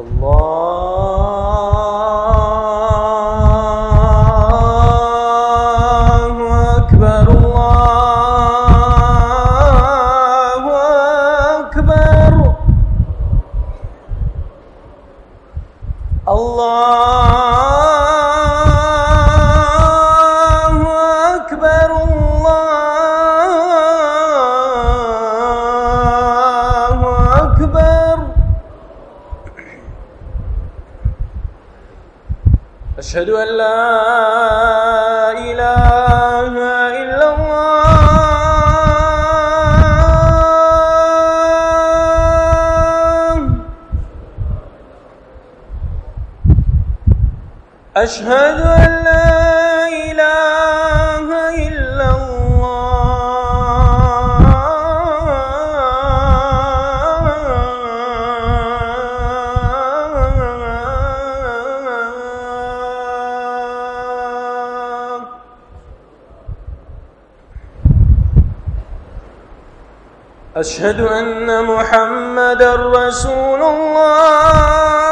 اللہ أشهد أن لا إله إلا الله. أشهد أن محمد رسول الله.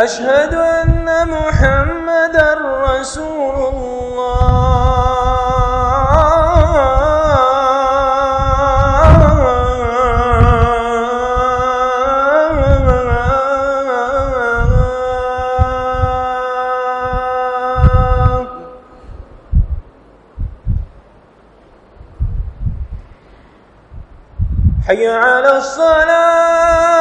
أشهد أن محمد رسول الله. حي على الصلاة.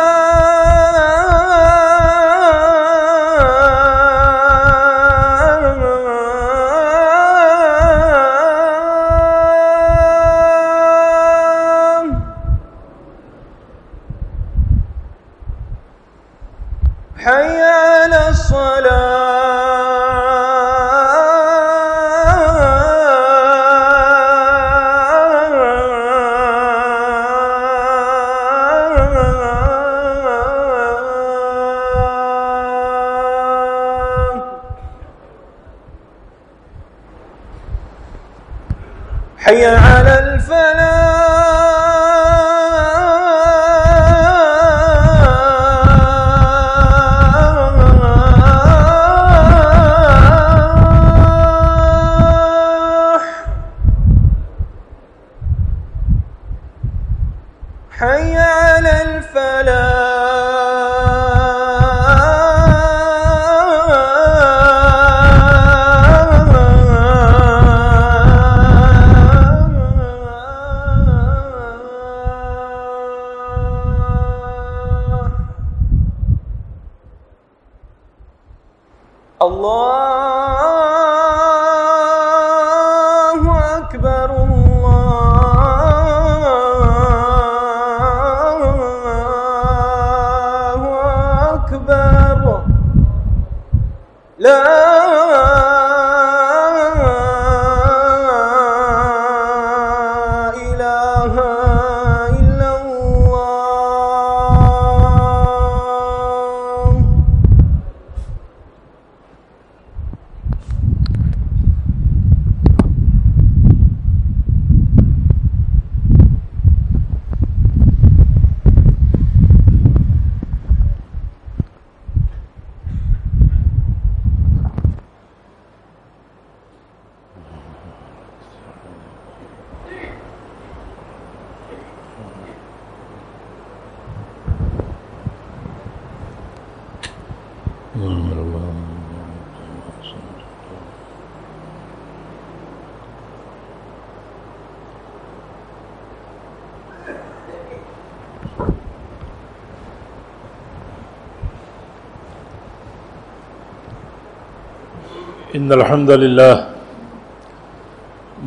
إن الحمد لله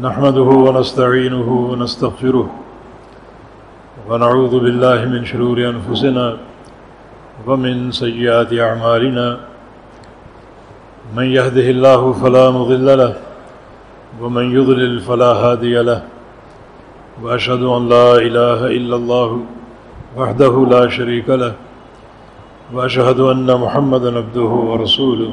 نحمده ونستعينه ونستغفره ونعوذ بالله من شرور أنفسنا ومن سيئات أعمالنا من يهده الله فلا مضل له ومن يضلل فلا هادي له وأشهد أن لا إله إلا الله وحده لا شريك له وأشهد أن محمد عبده ورسوله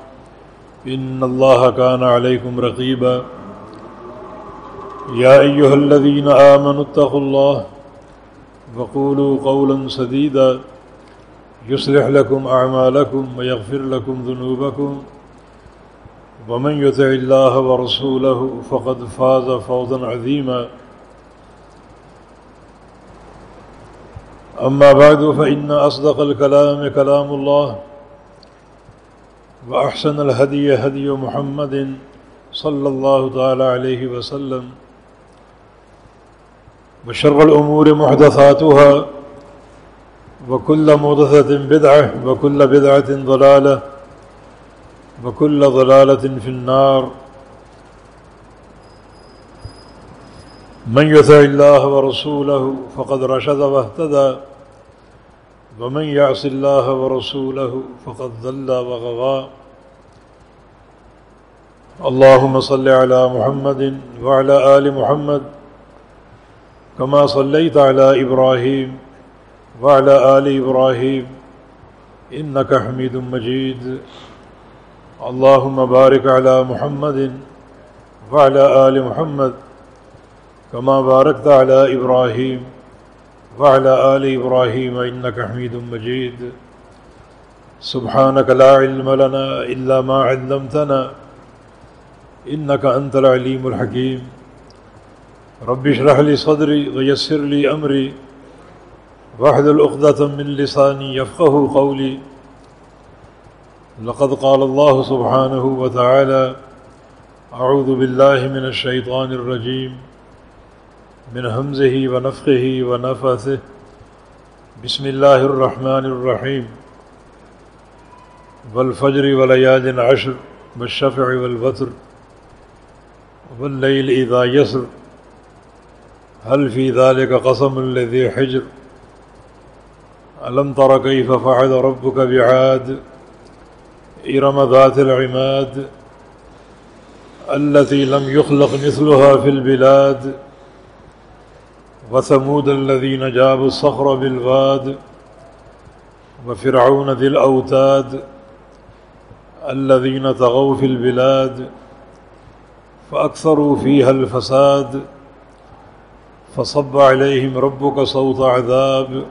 إن الله كان عليكم رقيبا. يا أيها الذين آمنوا اتقوا الله وقولوا قولا سديدا. يصلح لكم أعمالكم ويغفر لكم ذنوبكم. ومن يتع الله ورسوله فقد فاز فوضا عظيما. أما بعد فإن أصدق الكلام كلام الله. وأحسن الهدي هدي محمد صلى الله تعالى عليه وسلم وشر الأمور محدثاتها وكل محدثة بدعة وكل بدعة ضلالة وكل ضلالة في النار من يطع الله ورسوله فقد رشد واهتدى ومن يعص الله ورسوله فقد ضل وغوى اللهم صل على محمد وعلى آل محمد كما صليت على إبراهيم وعلى آل إبراهيم إنك حميد مجيد. اللهم بارك على محمد وعلى آل محمد كما باركت على إبراهيم وعلى آل إبراهيم إنك حميد مجيد. سبحانك لا علم لنا إلا ما علمتنا. إنك أنت العليم الحكيم. رب اشرح لي صدري ويسر لي أمري. واحلل عقدة من لساني يفقه قولي. لقد قال الله سبحانه وتعالى أعوذ بالله من الشيطان الرجيم. من همزه ونفخه ونفثه بسم الله الرحمن الرحيم والفجر وليال عشر والشفع والوتر والليل إذا يسر هل في ذلك قسم الذي حجر۔ ألم تر كيف فعل ربك بعاد۔ إرم ذات العماد۔ التي لم يخلق مثلها في البلاد۔ وثمود الذين جابوا الصخر بالواد وفرعون ذي الأوتاد الذين تغوا في البلاد فأكثروا فيها الفساد فصب عليهم ربك صوت عذاب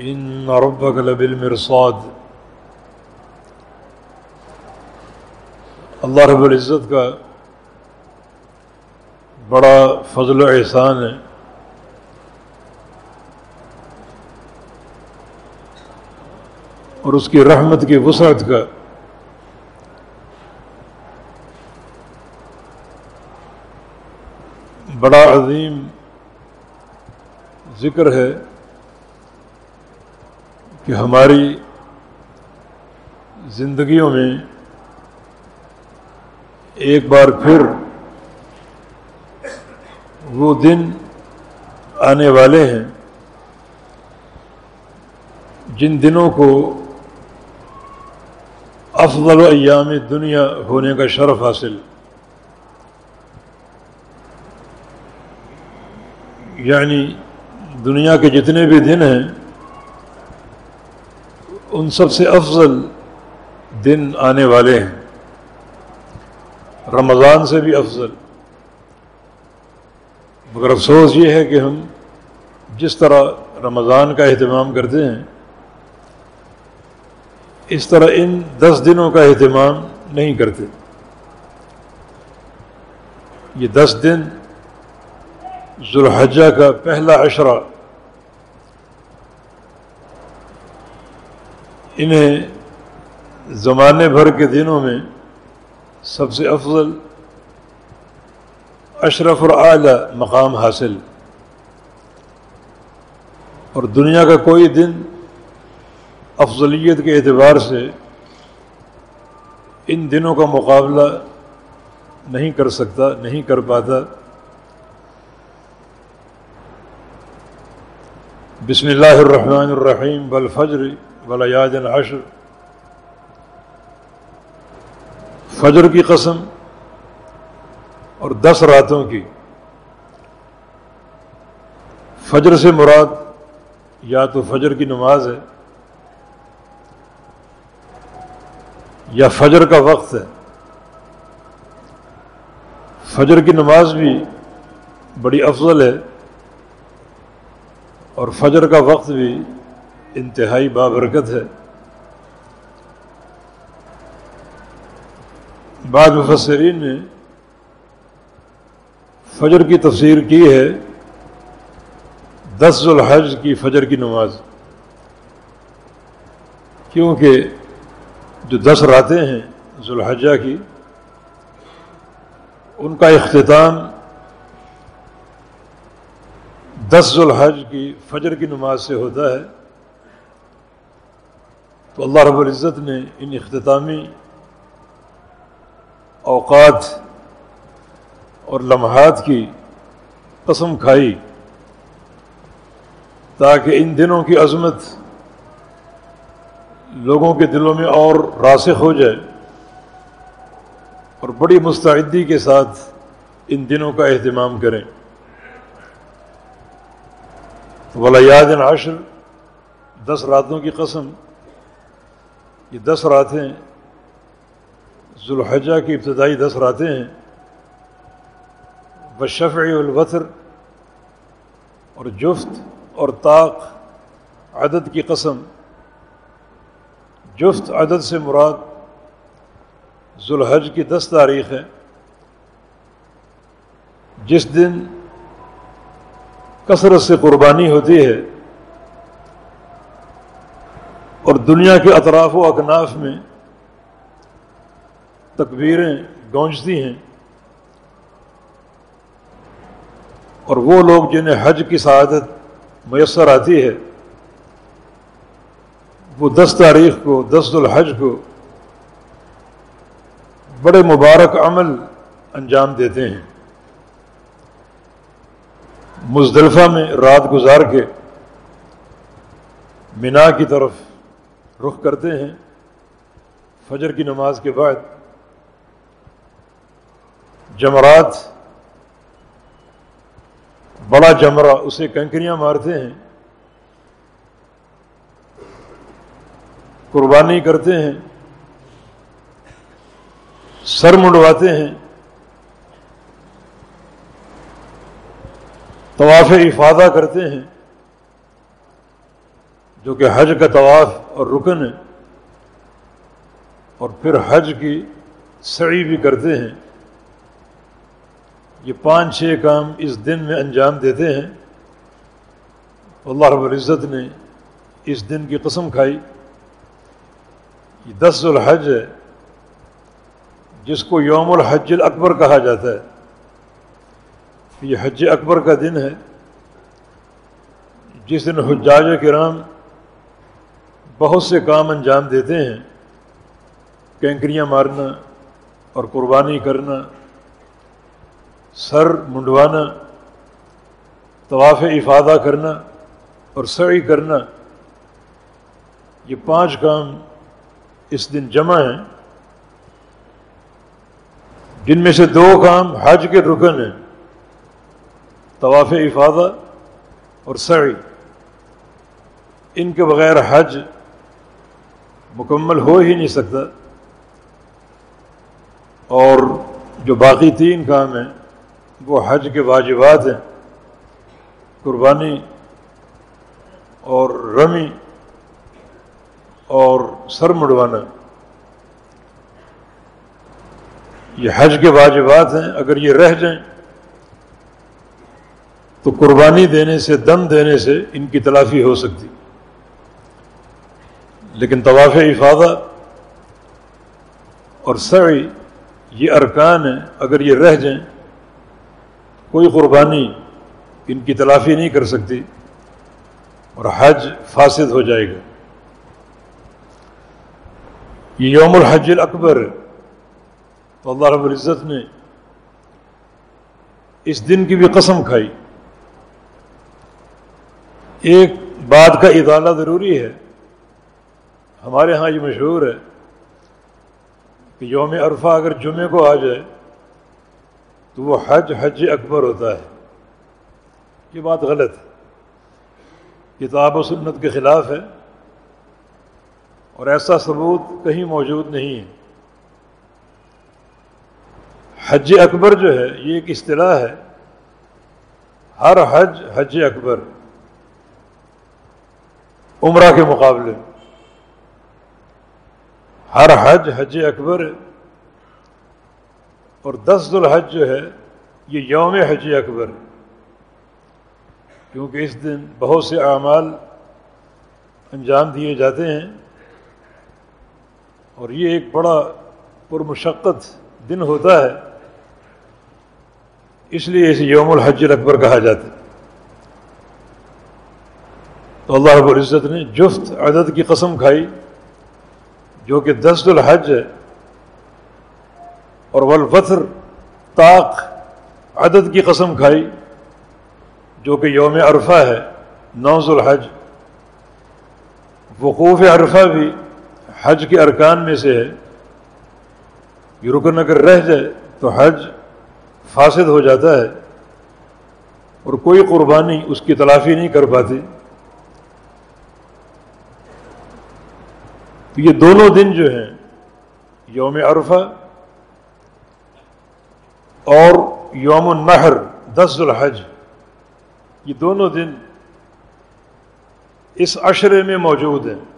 إن ربك لبالمرصاد اللہ رب العزت کا بڑا فضل و احسان ہے اور اس کی رحمت کی وسعت کا بڑا عظیم ذکر ہے کہ ہماری زندگیوں میں ایک بار پھر وہ دن آنے والے ہیں جن دنوں کو افضل ایام دنیا ہونے کا شرف حاصل۔ یعنی دنیا کے جتنے بھی دن ہیں، ان سب سے افضل دن آنے والے ہیں۔ رمضان سے بھی افضل۔ مگر افسوس یہ ہے کہ ہم جس طرح رمضان کا اہتمام کرتے ہیں اس طرح ان دس دنوں کا اہتمام نہیں کرتے۔ یہ دس دن ذوالحجہ کا پہلا اشرا انہیں زمانے بھر کے دنوں میں سب سے افضل اشرف اور اعلی مقام حاصل۔ اور دنیا کا کوئی دن افضلیت کے اعتبار سے ان دنوں کا مقابلہ نہیں کر سکتا، نہیں کر پاتا۔ بسم اللہ الرحمن الرحیم بالفجر ولیاد العشر۔ فجر کی قسم اور دس راتوں کی۔ فجر سے مراد یا تو فجر کی نماز ہے یا فجر کا وقت ہے۔ فجر کی نماز بھی بڑی افضل ہے اور فجر کا وقت بھی انتہائی بابرکت ہے۔ بعض مفسرین نے فجر کی تفسیر کی ہے دس ذوالحج کی فجر کی نماز۔ کیونکہ جو دس راتیں ہیں ذوالحجہ کی، ان کا اختتام دس ذوالحج کی فجر کی نماز سے ہوتا ہے۔ تو اللہ رب العزت نے ان اختتامی اوقات اور لمحات کی قسم کھائی تاکہ ان دنوں کی عظمت لوگوں کے دلوں میں اور راسخ ہو جائے اور بڑی مستعدی کے ساتھ ان دنوں کا اہتمام کریں۔ ولیاد عشر دس راتوں کی قسم، یہ دس راتیں، ذوالحجہ کی ابتدائی دس راتیں ہیں۔ بشفع الوطر اور جفت اور طاق، عدد کی قسم۔ جفت عدد سے مراد ذوالحج کی دس تاریخ ہے جس دن کثرت سے قربانی ہوتی ہے اور دنیا کے اطراف و اکناف میں تکبیریں گونجتی ہیں اور وہ لوگ جنہیں حج کی سعادت میسر آتی ہے وہ دس تاریخ کو، دس الحج کو بڑے مبارک عمل انجام دیتے ہیں۔ مزدلفہ میں رات گزار کے مینا کی طرف رخ کرتے ہیں۔ فجر کی نماز کے بعد جمرات، بڑا جمرہ، اسے کنکریاں مارتے ہیں۔ قربانی کرتے ہیں، سر منڈواتے ہیں، طواف افادہ کرتے ہیں، جو کہ حج کا طواف اور رکن ہے، اور پھر حج کی سعی بھی کرتے ہیں۔ یہ پانچ چھ کام اس دن میں انجام دیتے ہیں۔ اللہ رب العزت نے اس دن کی قسم کھائی۔ یہ دس الحج ہے، جس کو یوم الحج الاکبر کہا جاتا ہے۔ یہ حج اکبر کا دن ہے۔ جس دن حجاج کرام بہت سے کام انجام دیتے ہیں، کینکریاں مارنا اور قربانی کرنا، سر منڈوانا، طواف افادہ کرنا اور سعی کرنا، یہ پانچ کام اس دن جمع ہیں۔ جن میں سے دو کام حج کے رکن ہیں۔ طواف افادہ اور سعی۔ ان کے بغیر حج مکمل ہو ہی نہیں سکتا۔ اور جو باقی تین کام ہیں، وہ حج کے واجبات ہیں۔ قربانی اور رمی۔ اور سر مڑوانا۔ یہ حج کے واجبات ہیں، اگر یہ رہ جائیں، تو قربانی دینے سے، دم دینے سے ان کی تلافی ہو سکتی۔ لیکن طواف افادہ اور سعی یہ ارکان ہیں، اگر یہ رہ جائیں، کوئی قربانی ان کی تلافی نہیں کر سکتی اور حج فاسد ہو جائے گا۔ یہ یوم الحج الاکبر تو اللہ رب العزت نے اس دن کی بھی قسم کھائی۔ ایک بات کا اطالہ ضروری ہے۔ ہمارے ہاں یہ مشہور ہے کہ یوم عرفہ اگر جمعے کو آ جائے تو وہ حج حج اکبر ہوتا ہے۔ یہ بات غلط ہے۔ کتاب و سنت کے خلاف ہے۔ اور ایسا ثبوت کہیں موجود نہیں ہے۔ حج اکبر جو ہے، یہ ایک اصطلاح ہے۔ ہر حج حج اکبر۔ عمرہ کے مقابلے۔ ہر حج حج اکبر۔ اور دس الحج جو ہے، یہ یوم حج اکبر۔ کیونکہ اس دن بہت سے اعمال انجام دیے جاتے ہیں۔ اور یہ ایک بڑا پرمشقت دن ہوتا ہے، اس لیے اسے یوم الحج اکبر کہا جاتا ہے۔ تو اللہ رب العزت نے جفت عدد کی قسم کھائی، جو کہ دس الحج ہے، اور والوطر طاق عدد کی قسم کھائی، جو کہ یوم عرفہ ہے نوز الحج۔ وقوف عرفہ بھی حج کے ارکان میں سے ہے یہ رکن اگر رہ جائے تو حج فاسد ہو جاتا ہے اور کوئی قربانی اس کی تلافی نہیں کر پاتی۔ تو یہ دونوں دن جو ہیں، یوم عرفہ اور یوم النحر، دس الحج یہ دونوں دن اس عشرے میں موجود ہیں۔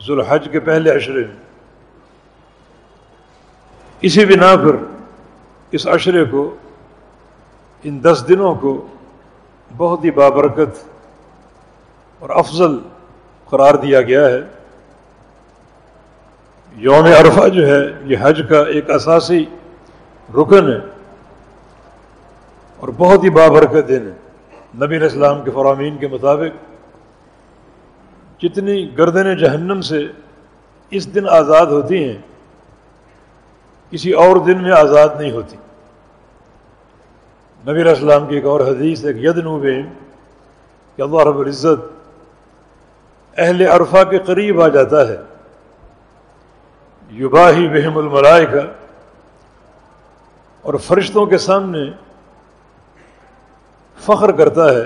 ذوالحج کے پہلے عشرے میں اسی بنا پر اس عشرے کو، ان دس دنوں کو بہت ہی بابرکت اور افضل قرار دیا گیا ہے۔ یوم عرفہ جو ہے، یہ حج کا ایک اساسی رکن ہے اور بہت ہی بابرکت دن ہے۔ نبی اسلام کے فرامین کے مطابق جتنی گردن جہنم سے اس دن آزاد ہوتی ہیں، کسی اور دن میں آزاد نہیں ہوتی۔ نبی اسلام کی ایک اور حدیث، ایک ید نوبین کہ اللہ رب العزت اہل عرفہ کے قریب آ جاتا ہے۔ یباہی بہم الملائے کا اور فرشتوں کے سامنے فخر کرتا ہے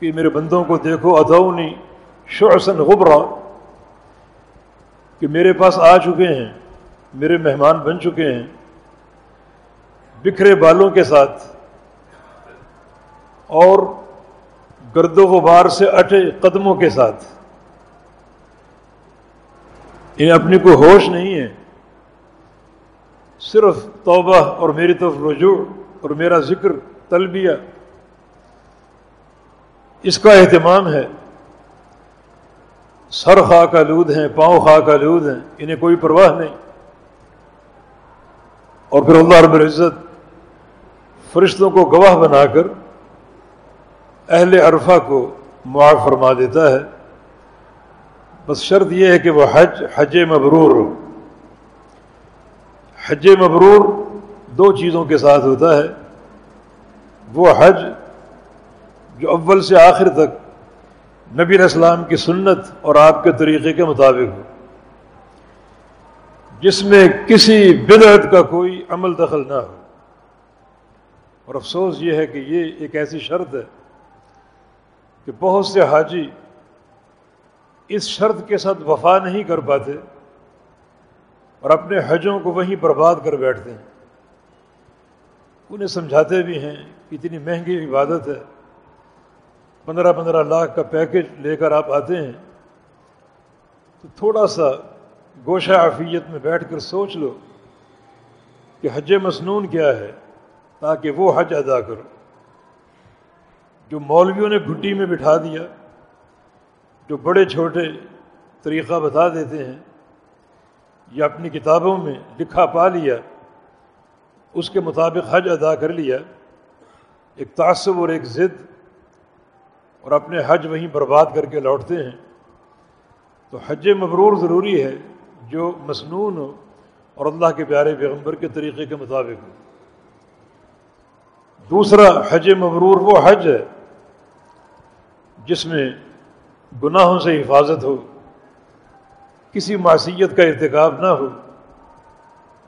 کہ میرے بندوں کو دیکھو ادونی شعسن غبرا کہ میرے پاس آ چکے ہیں، میرے مہمان بن چکے ہیں، بکھرے بالوں کے ساتھ اور گرد و غبار سے اٹھے قدموں کے ساتھ۔ انہیں اپنی کوئی ہوش نہیں ہے۔ صرف توبہ اور میری طرف رجوع اور میرا ذکر، تلبیہ، اس کا اہتمام ہے۔ سر خاک آلود ہیں، پاؤں خاک آلود ہیں، انہیں کوئی پرواہ نہیں۔ اور پھر اللہ رب العزت فرشتوں کو گواہ بنا کر اہل عرفہ کو معاف فرما دیتا ہے۔ بس شرط یہ ہے کہ وہ حج حج مبرور حج مبرور دو چیزوں کے ساتھ ہوتا ہے۔ وہ حج جو اول سے آخر تک نبی اسلام کی سنت اور آپ کے طریقے کے مطابق ہو۔ جس میں کسی بدعت کا کوئی عمل دخل نہ ہو۔ اور افسوس یہ ہے کہ یہ ایک ایسی شرط ہے کہ بہت سے حاجی اس شرط کے ساتھ وفا نہیں کر پاتے اور اپنے حجوں کو وہیں برباد کر بیٹھتے ہیں۔ انہیں سمجھاتے بھی ہیں کہ اتنی مہنگی عبادت ہے۔ پندرہ پندرہ لاکھ کا پیکج لے کر آپ آتے ہیں، تو تھوڑا سا گوشہ عافیت میں بیٹھ کر سوچ لو کہ حج مسنون کیا ہے تاکہ وہ حج ادا کرو۔ جو مولویوں نے گھٹی میں بٹھا دیا، جو بڑے چھوٹے طریقہ بتا دیتے ہیں، یا اپنی کتابوں میں لکھا پا لیا، اس کے مطابق حج ادا کر لیا، ایک تعصب اور ایک ضد اور اپنے حج وہیں برباد کر کے لوٹتے ہیں، تو حج مبرور ضروری ہے جو مصنون ہو اور اللہ کے پیارے پیغمبر کے طریقے کے مطابق ہو۔ دوسرا، حج مبرور وہ حج ہے جس میں گناہوں سے حفاظت ہو، کسی معصیت کا ارتکاب نہ ہو،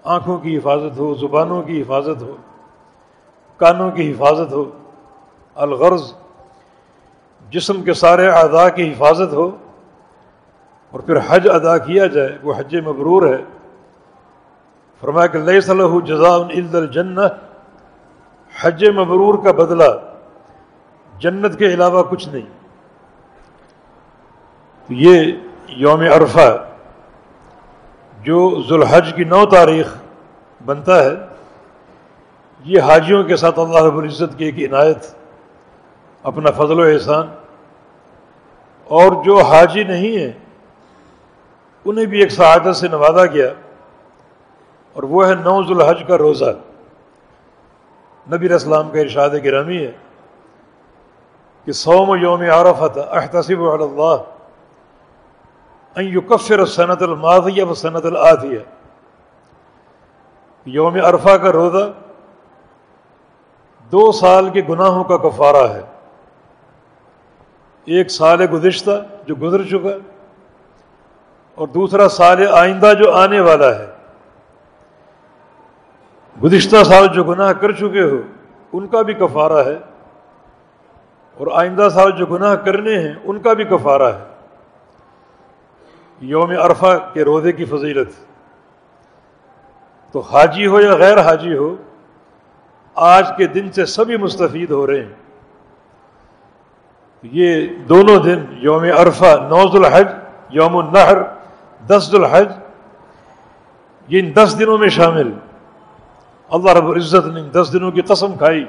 آنکھوں کی حفاظت ہو، زبانوں کی حفاظت ہو، کانوں کی حفاظت ہو، الغرض جسم کے سارے اعضاء کی حفاظت ہو اور پھر حج ادا کیا جائے، وہ حج مبرور ہے۔ فرمایا کہ لئی صلی جزا عید حج مبرور کا بدلہ جنت کے علاوہ کچھ نہیں۔ تو یہ یوم عرفہ، جو ذوالحج کی نو تاریخ بنتا ہے، یہ حاجیوں کے ساتھ اللہ رب العزت کی ایک عنایت، اپنا فضل و احسان اور جو حاجی نہیں ہیں، انہیں بھی ایک سعادت سے نوازا گیا۔ اور وہ ہے نو ذوالحج کا روزہ۔ نبی اسلام کا ارشاد گرامی ہے کہ سوم یوم عرفت احتسب اللہ ان یکفر صنعت الماضیہ و صنعت العادیہ یوم عرفہ کا روزہ دو سال کے گناہوں کا کفارہ ہے۔ ایک سال گزشتہ جو گزر چکا اور دوسرا سال آئندہ جو آنے والا ہے۔ گزشتہ سال جو گناہ کر چکے ہو، ان کا بھی کفارہ ہے۔ اور آئندہ سال جو گناہ کرنے ہیں، ان کا بھی کفارہ ہے۔ یوم عرفہ کے روزے کی فضیلت۔ تو حاجی ہو یا غیر حاجی ہو، آج کے دن سے سبھی مستفید ہو رہے ہیں۔ یہ دونوں دن یوم عرفہ نوز الحج یوم النحر، دس الحج یہ ان دس دنوں میں شامل۔ اللہ رب العزت نے ان دس دنوں کی قسم کھائی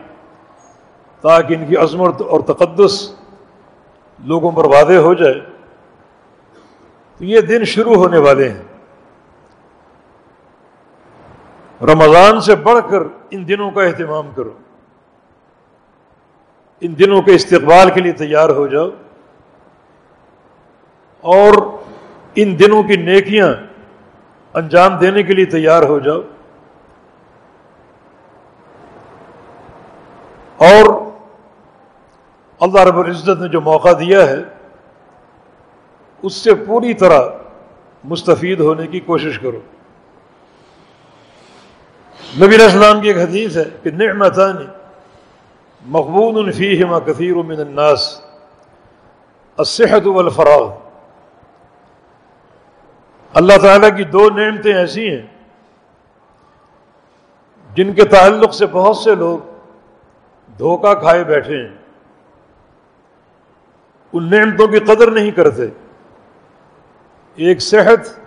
تاکہ ان کی عظمت اور تقدس لوگوں پر واضح ہو جائے۔ تو یہ دن شروع ہونے والے ہیں۔ رمضان سے بڑھ کر ان دنوں کا اہتمام کرو۔ ان دنوں کے استقبال کے لیے تیار ہو جاؤ اور ان دنوں کی نیکیاں انجام دینے کے لیے تیار ہو جاؤ اور اللہ رب العزت نے جو موقع دیا ہے، اس سے پوری طرح مستفید ہونے کی کوشش کرو۔ نبی السلام کی ایک حدیث ہے کہ نعمتان مقبول فیہما کثیر من الناس. الصحت والفراغ. اللہ تعالیٰ کی دو نعمتیں ایسی ہیں جن کے تعلق سے بہت سے لوگ دھوکہ کھائے بیٹھے ہیں۔ ان نعمتوں کی قدر نہیں کرتے۔ ایک صحت،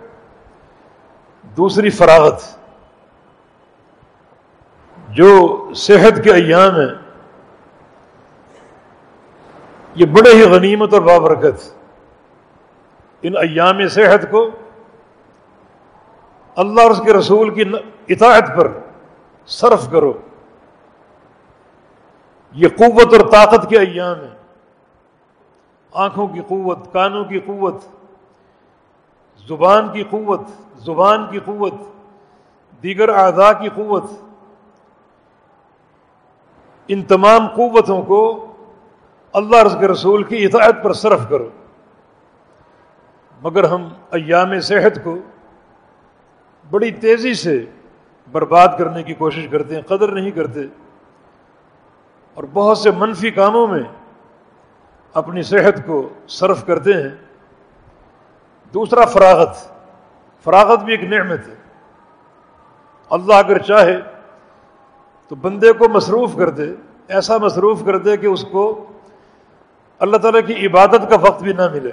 دوسری فراغت۔ جو صحت کے ایام ہیں یہ بڑے ہی غنیمت اور بابرکت ان ایام صحت کو اللہ اور اس کے رسول کی اطاعت پر صرف کرو۔ یہ قوت اور طاقت کے ایام ہیں۔ آنکھوں کی قوت، کانوں کی قوت، زبان کی قوت، زبان کی قوت، دیگر اعضاء کی قوت۔ ان تمام قوتوں کو اللہ رض کے رسول کی اطاعت پر صرف کرو۔ مگر ہم ایام صحت کو بڑی تیزی سے برباد کرنے کی کوشش کرتے ہیں، قدر نہیں کرتے۔ اور بہت سے منفی کاموں میں اپنی صحت کو صرف کرتے ہیں۔ دوسرا، فراغت۔ فراغت بھی ایک نعمت ہے۔ اللہ اگر چاہے تو بندے کو مصروف کر دے، ایسا مصروف کر دے کہ اس کو اللہ تعالیٰ کی عبادت کا وقت بھی نہ ملے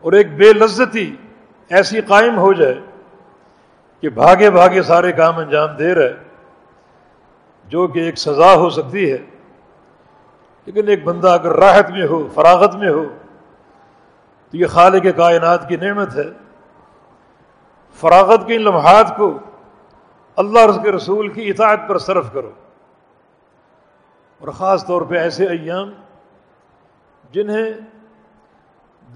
اور ایک بے لذتی ایسی قائم ہو جائے کہ بھاگے بھاگے سارے کام انجام دے رہے جو کہ ایک سزا ہو سکتی ہے، لیکن ایک بندہ اگر راحت میں ہو، فراغت میں ہو، تو یہ خالق کے کائنات کی نعمت ہے۔ فراغت کے ان لمحات کو اللہ اور اس کے رسول کی اطاعت پر صرف کرو۔ اور خاص طور پہ ایسے ایام جنہیں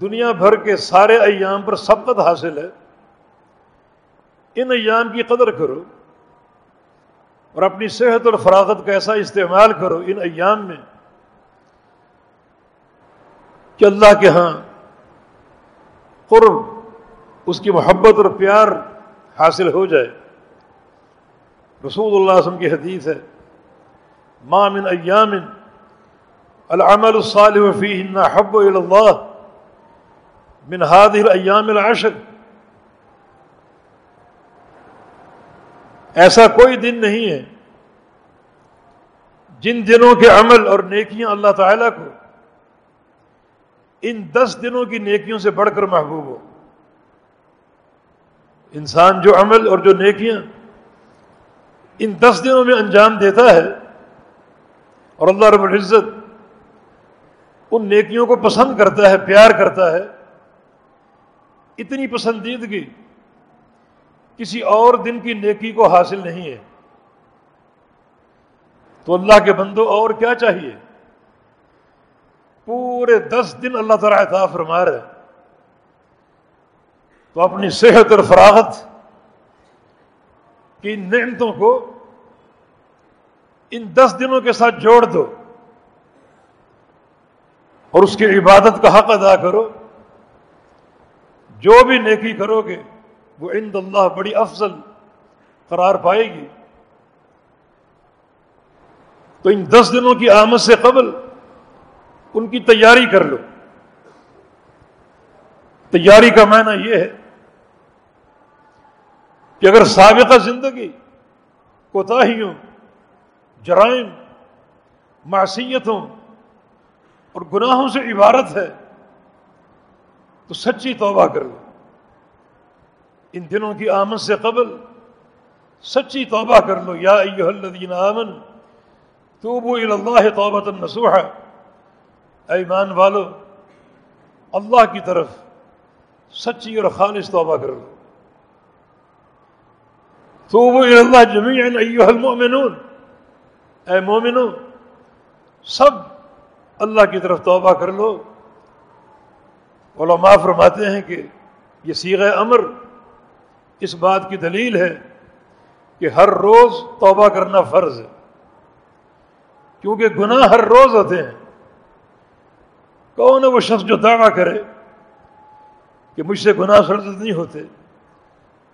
دنیا بھر کے سارے ایام پر سبقت حاصل ہے، ان ایام کی قدر کرو اور اپنی صحت اور فراغت کا ایسا استعمال کرو ان ایام میں کہ اللہ کے ہاں قرب، اس کی محبت اور پیار حاصل ہو جائے۔ رسول اللہ علیہ وسلم کی حدیث ہے ما من ایام العمل الصالح فیہن حب الى اللہ من هذه الایام العشر. ایسا کوئی دن نہیں ہے جن دنوں کے عمل اور نیکیاں اللہ تعالیٰ کو ان دس دنوں کی نیکیوں سے بڑھ کر محبوب ہو۔ انسان جو عمل اور جو نیکیاں ان دس دنوں میں انجام دیتا ہے اور اللہ رب العزت ان نیکیوں کو پسند کرتا ہے، پیار کرتا ہے۔ اتنی پسندیدگی کسی اور دن کی نیکی کو حاصل نہیں ہے۔ تو اللہ کے بندو اور کیا چاہیے؟ پورے دس دن اللہ تعالیٰ عطا فرما رہے۔ تو اپنی صحت اور فراغت کی نعمتوں کو ان دس دنوں کے ساتھ جوڑ دو اور اس کی عبادت کا حق ادا کرو۔ جو بھی نیکی کرو گے، وہ عند اللہ بڑی افضل قرار پائے گی۔ تو ان دس دنوں کی آمد سے قبل ان کی تیاری کر لو۔ تیاری کا معنی یہ ہے کہ اگر سابقہ زندگی کوتاہیوں جرائم، معصیتوں اور گناہوں سے عبارت ہے، تو سچی توبہ کر لو ان دنوں کی آمد سے قبل سچی توبہ کر لو۔ یا ایوہ الذین آمن توبو اللہ توبت النسوح ایمان والو، اللہ کی طرف سچی اور خالص توبہ کر لو توبو اللہ جمیعا ایوہ المؤمنون۔ اے مومنو، سب اللہ کی طرف توبہ کر لو۔ علماء فرماتے ہیں کہ یہ سیغ امر اس بات کی دلیل ہے کہ ہر روز توبہ کرنا فرض ہے۔ کیونکہ گناہ ہر روز ہوتے ہیں۔ کون ہے وہ شخص جو دعویٰ کرے کہ مجھ سے گناہ سرد نہیں ہوتے؟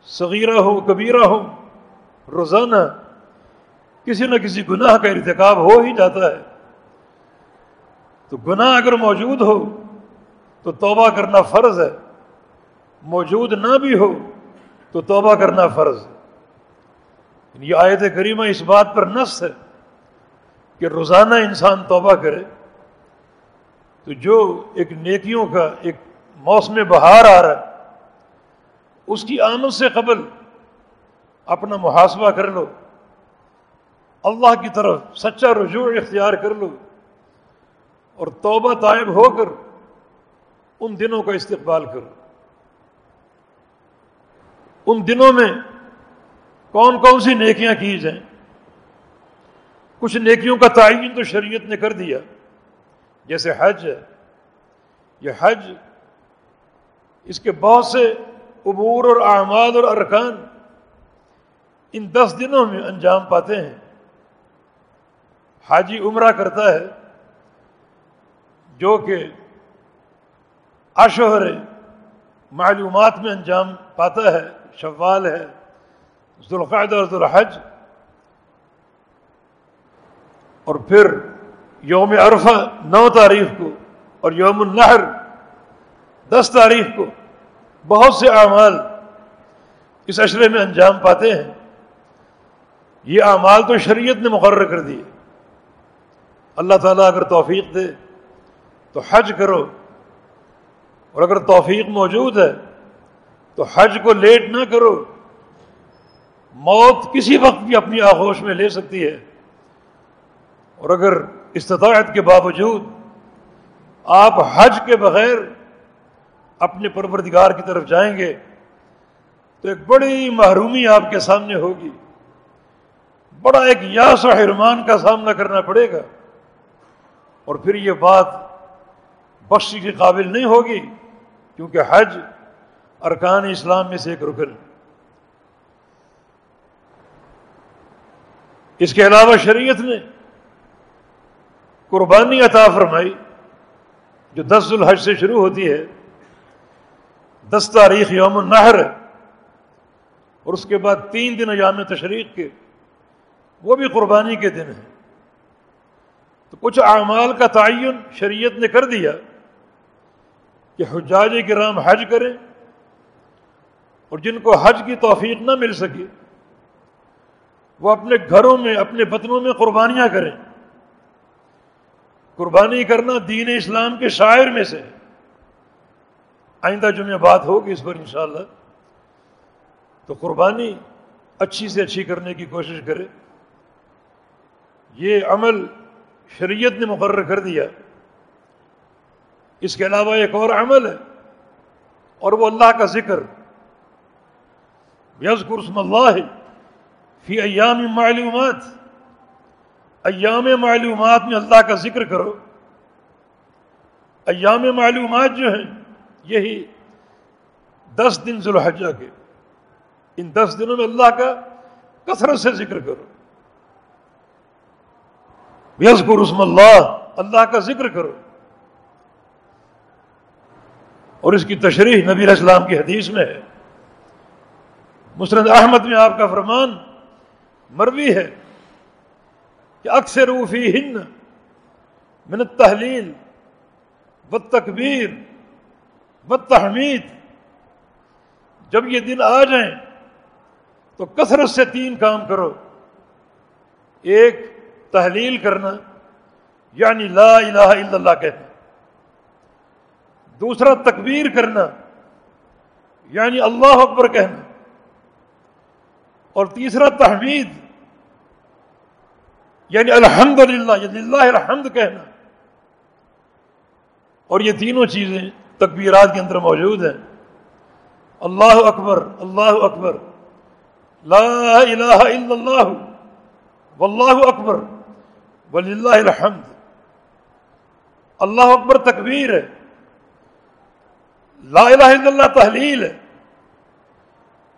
صغیرہ ہو، کبیرہ ہو، روزانہ کسی نہ کسی گناہ کا ارتکاب ہو ہی جاتا ہے۔ تو گناہ اگر موجود ہو، تو توبہ کرنا فرض ہے۔ موجود نہ بھی ہو، تو توبہ کرنا فرض ہے۔ یعنی یہ آیت کریمہ اس بات پر نص ہے کہ روزانہ انسان توبہ کرے۔ تو جو ایک نیکیوں کا ایک موسم بہار آ رہا ہے، اس کی آمد سے قبل اپنا محاسبہ کر لو۔ اللہ کی طرف سچا رجوع اختیار کر لو اور توبہ طائب ہو کر ان دنوں کا استقبال کرو۔ ان دنوں میں کون کون سی نیکیاں کی جائیں؟ کچھ نیکیوں کا تعین تو شریعت نے کر دیا۔ جیسے حج ہے۔ یہ حج اس کے بہت سے عبور اور اعمال اور ارکان ان دس دنوں میں انجام پاتے ہیں۔ حاجی عمرہ کرتا ہے، جو کہ اشہر معلومات میں انجام پاتا ہے، شوال ہے ذوالقاعدہ اور ذوالحج، اور پھر یوم عرفہ نو تاریخ کو، اور یوم النحر دس تاریخ کو بہت سے اعمال اس اشرے میں انجام پاتے ہیں۔ یہ اعمال تو شریعت نے مقرر کر دیے۔ اللہ تعالیٰ اگر توفیق دے تو حج کرو اور اگر توفیق موجود ہے تو حج کو لیٹ نہ کرو موت کسی وقت بھی اپنی آغوش میں لے سکتی ہے اور اگر استطاعت کے باوجود آپ حج کے بغیر اپنے پروردگار کی طرف جائیں گے تو ایک بڑی محرومی آپ کے سامنے ہوگی، بڑا ایک یاس و حرمان کا سامنا کرنا پڑے گا۔ اور پھر یہ بات بخشی کے قابل نہیں ہوگی کیونکہ حج ارکان اسلام میں سے ایک رکن اس کے علاوہ شریعت نے قربانی عطا فرمائی، جو دس الحج سے شروع ہوتی ہے، دس تاریخ یوم النہر اور اس کے بعد تین دن ایام تشریق کے، وہ بھی قربانی کے دن ہیں۔ تو کچھ اعمال کا تعین شریعت نے کر دیا کہ حجاج کرام حج کریں اور جن کو حج کی توفیق نہ مل سکے، وہ اپنے گھروں میں، اپنے بطنوں میں قربانیاں کریں۔ قربانی کرنا دین اسلام کے شاعر میں سے آئندہ جمعہ بات ہوگی اس پر انشاءاللہ، تو قربانی اچھی سے اچھی کرنے کی کوشش کرے یہ عمل شریعت نے مقرر کر دیا۔ اس کے علاوہ ایک اور عمل ہے، اور وہ اللہ کا ذکر۔ یز قرسم اللہ فی ایام معلومات۔ ایام معلومات میں اللہ کا ذکر کرو۔ ایام معلومات جو ہیں، یہی دس دن ذوالحجہ کے۔ ان دس دنوں میں اللہ کا کثرت سے ذکر کرو۔ یز قرسم اللہ اللہ کا ذکر کرو۔ اور اس کی تشریح نبی علیہ السلام کی حدیث میں ہے۔ مسرد احمد میں آپ کا فرمان مروی ہے کہ اکثر روفی ہن من تحلیل و تکبیر و تحمید جب یہ دن آ جائیں تو کثرت سے تین کام کرو۔ ایک تحلیل کرنا یعنی لا الہ الا اللہ کہنا دوسرا، تکبیر کرنا یعنی اللہ اکبر کہنا۔ اور تیسرا، تحمید یعنی الحمد یعنی للہ یعنی اللہ الحمد کہنا۔ اور یہ تینوں چیزیں تکبیرات کے اندر موجود ہیں۔ اللہ اکبر اللہ اکبر، لا الہ الا اللہ، واللہ اکبر۔ وللہ الحمد۔ اللہ اکبر تکبیر ہے۔ لا الہ الا اللہ تحلیل ہے۔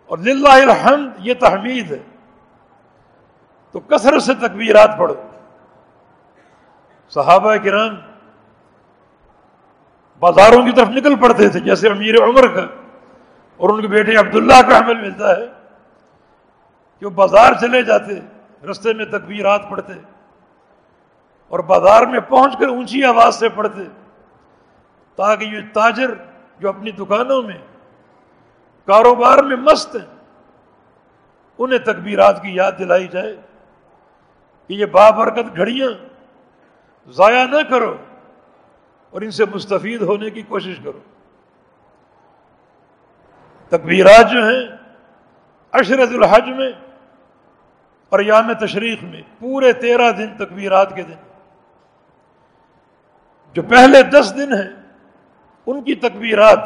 اور للہ الحمد یہ تحمید ہے۔ تو کثرت سے تکبیرات پڑھو۔ صحابہ کرام بازاروں کی طرف نکل پڑتے تھے، جیسے امیر عمر کا۔ اور ان کے بیٹے عبداللہ کا حمل ملتا ہے۔ کہ وہ بازار چلے جاتے، رستے میں تکبیرات پڑھتے۔ اور بازار میں پہنچ کر اونچی آواز سے پڑھتے، تاکہ یہ تاجر جو اپنی دکانوں میں کاروبار میں مست ہیں، انہیں تکبیرات کی یاد دلائی جائے کہ یہ بابرکت گھڑیاں ضائع نہ کرو اور ان سے مستفید ہونے کی کوشش کرو۔ تکبیرات جو ہیں عشرت الحج میں اور یام تشریق میں، پورے تیرہ دن تکبیرات کے دن۔ جو پہلے دس دن ہیں، ان کی تکبیرات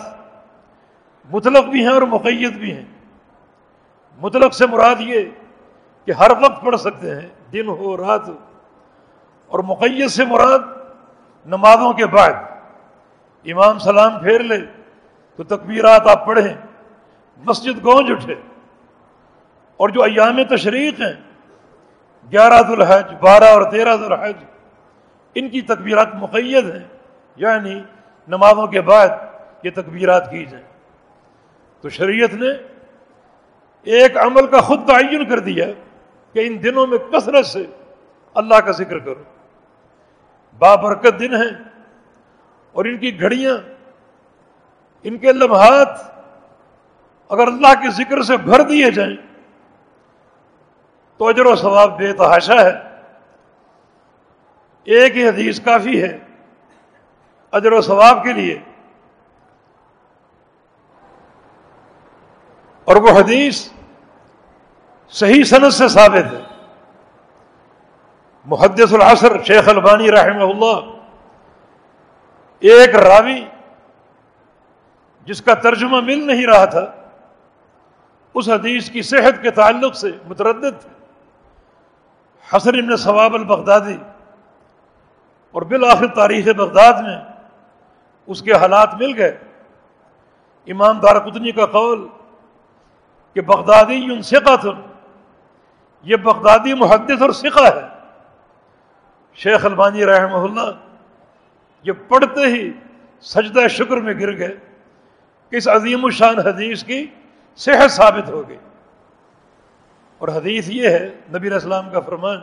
مطلق بھی ہیں اور مقید بھی ہیں۔ مطلق سے مراد یہ کہ ہر وقت پڑھ سکتے ہیں، دن ہو، رات ہو۔ اور مقید سے مراد نمازوں کے بعد۔ امام سلام پھیر لے تو تکبیرات آپ پڑھیں، مسجد گونج اٹھے۔ اور جو ایام تشریق ہیں، گیارہ الحج بارہ اور تیرہ الحج ان کی تکبیرات مقید ہیں یعنی نمازوں کے بعد یہ تکبیرات کی جائیں۔ تو شریعت نے ایک عمل کا خود تعین کر دیا کہ ان دنوں میں کثرت سے اللہ کا ذکر کرو۔ بابرکت دن ہیں اور ان کی گھڑیاں، ان کے لمحات اگر اللہ کے ذکر سے بھر دیے جائیں تو اجر و ثواب بے تحاشا ہے۔ ایک ہی حدیث کافی ہے اجر و ثواب کے لیے۔ اور وہ حدیث صحیح صنعت سے ثابت ہے۔ محدث العصر شیخ البانی رحمہ اللہ ایک راوی جس کا ترجمہ مل نہیں رہا تھا، اس حدیث کی صحت کے تعلق سے متردد حسن ابن ثواب البغدادی اور بالآخر تاریخ بغداد میں اس کے حالات مل گئے۔ امام دار کا قول کہ بغدادی ان سے یہ بغدادی محدث اور سکھا ہے۔ شیخ البانی رحمہ اللہ یہ پڑھتے ہی سجدہ شکر میں گر گئے کہ اس عظیم الشان حدیث کی صحت ثابت ہو گئی۔ اور حدیث یہ ہے، نبی اسلام کا فرمان،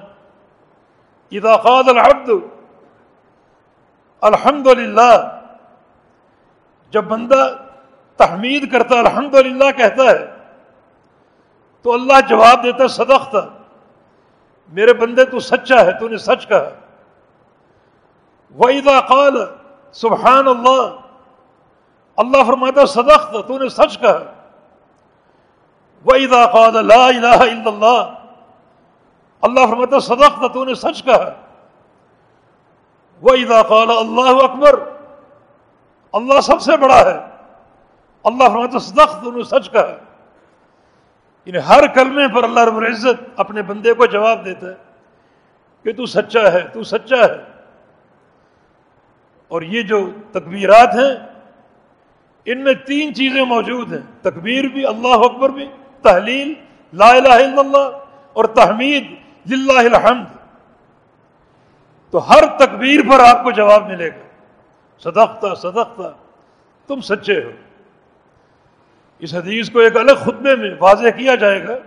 اذا قال العبد الحمد للہ جب بندہ تحمید کرتا الحمد للہ کہتا ہے، تو اللہ جواب دیتا صدق تھا میرے بندے، تو سچا ہے، تو نے سچ کہا۔ وَإِذَا قَالَ سبحان اللہ اللہ فرماتا صدق تو نے سچ کہا۔ وَإِذَا قَالَ لَا إِلَهَ إِلَّا اللَّهِ، اللہ فرماتا صدق تو نے سچ کہا۔ وَإِذَا قَالَ اللہ اکبر اللہ سب سے بڑا ہے۔ اللہ فرماتا صدق تو نے سچ کہا یعنی ہر کلمے پر اللہ رب العزت اپنے بندے کو جواب دیتا ہے کہ تو سچا ہے، تو سچا ہے۔ اور یہ جو تکبیرات ہیں، ان میں تین چیزیں موجود ہیں۔ تکبیر بھی، اللہ اکبر بھی، تحلیل، لا الہ الا اللہ اور تحمید، للہ الحمد۔ تو ہر تکبیر پر آپ کو جواب ملے گا۔ صدقتا صدقتا، تم سچے ہو۔ اس حدیث کو ایک الگ خطبے میں واضح کیا جائے گا۔